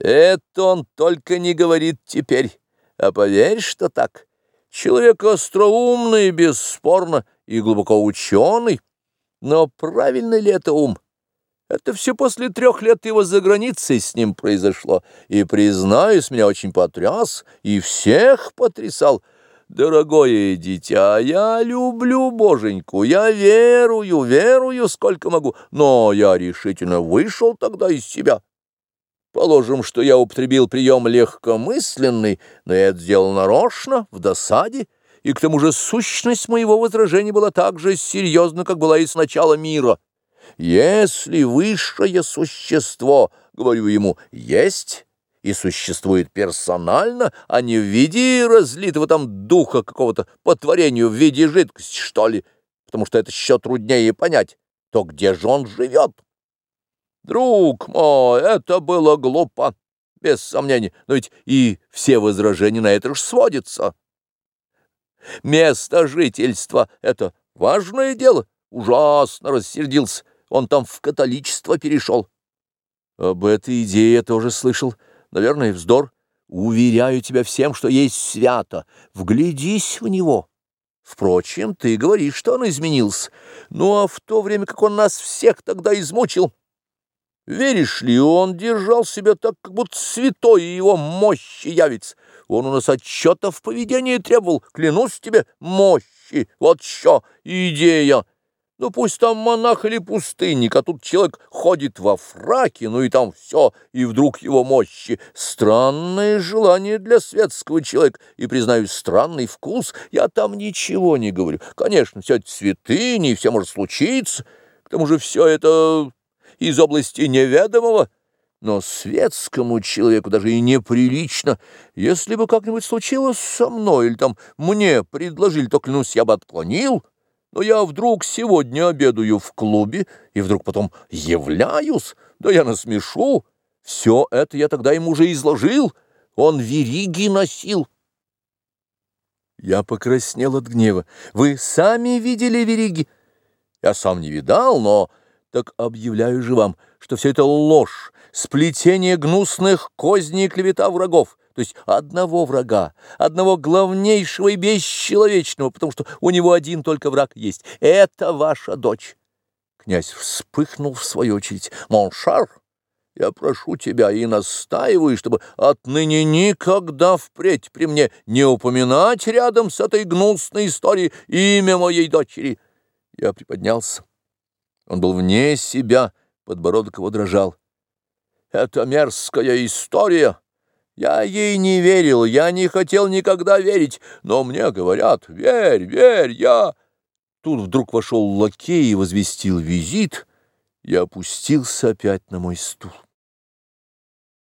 Это он только не говорит теперь, а поверь, что так. Человек остроумный, бесспорно, и глубоко ученый. Но правильно ли это ум? Это все после трех лет его за границей с ним произошло, и, признаюсь, меня очень потряс, и всех потрясал. Дорогое дитя, я люблю Боженьку, я верую, верую, сколько могу, но я решительно вышел тогда из себя. Положим, что я употребил прием легкомысленный, но я это сделал нарочно, в досаде, и к тому же сущность моего возражения была так же серьезна, как была и с начала мира. Если высшее существо, говорю ему, есть и существует персонально, а не в виде разлитого там духа какого-то по творению в виде жидкости, что ли, потому что это еще труднее понять, то где же он живет? Друг мой, это было глупо, без сомнений, но ведь и все возражения на это же сводятся. Место жительства — это важное дело, ужасно рассердился, он там в католичество перешел. Об этой идее я тоже слышал, наверное, вздор. Уверяю тебя всем, что есть свято, вглядись в него. Впрочем, ты говоришь, что он изменился. Ну, а в то время, как он нас всех тогда измучил... Веришь ли, он держал себя так, как будто святой, его мощи явится. Он у нас отчета в поведении требовал, клянусь тебе, мощи. Вот что идея. Ну, пусть там монах или пустынник, а тут человек ходит во фраке, ну и там все, и вдруг его мощи. Странное желание для светского человека, и, признаюсь, странный вкус. Я там ничего не говорю. Конечно, все это святыни, все может случиться. К тому же все это из области неведомого, но светскому человеку даже и неприлично. Если бы как-нибудь случилось со мной, или там мне предложили, то, клянусь, я бы отклонил. Но я вдруг сегодня обедаю в клубе, и вдруг потом являюсь, да я насмешу. Все это я тогда ему уже изложил, он вериги носил. Я покраснел от гнева. Вы сами видели вериги? Я сам не видал, но так объявляю же вам, что все это ложь, сплетение гнусных козней клевета врагов, то есть одного врага, одного главнейшего и бесчеловечного, потому что у него один только враг есть. Это ваша дочь. Князь вспыхнул в свою очередь. Моншар, я прошу тебя и настаиваю, чтобы отныне никогда впредь при мне не упоминать рядом с этой гнусной историей имя моей дочери. Я приподнялся. Он был вне себя, подбородок его дрожал. «Это мерзкая история. Я ей не верил, я не хотел никогда верить, но мне говорят, верь, верь, я...» Тут вдруг вошел лакей и возвестил визит. Я опустился опять на мой стул.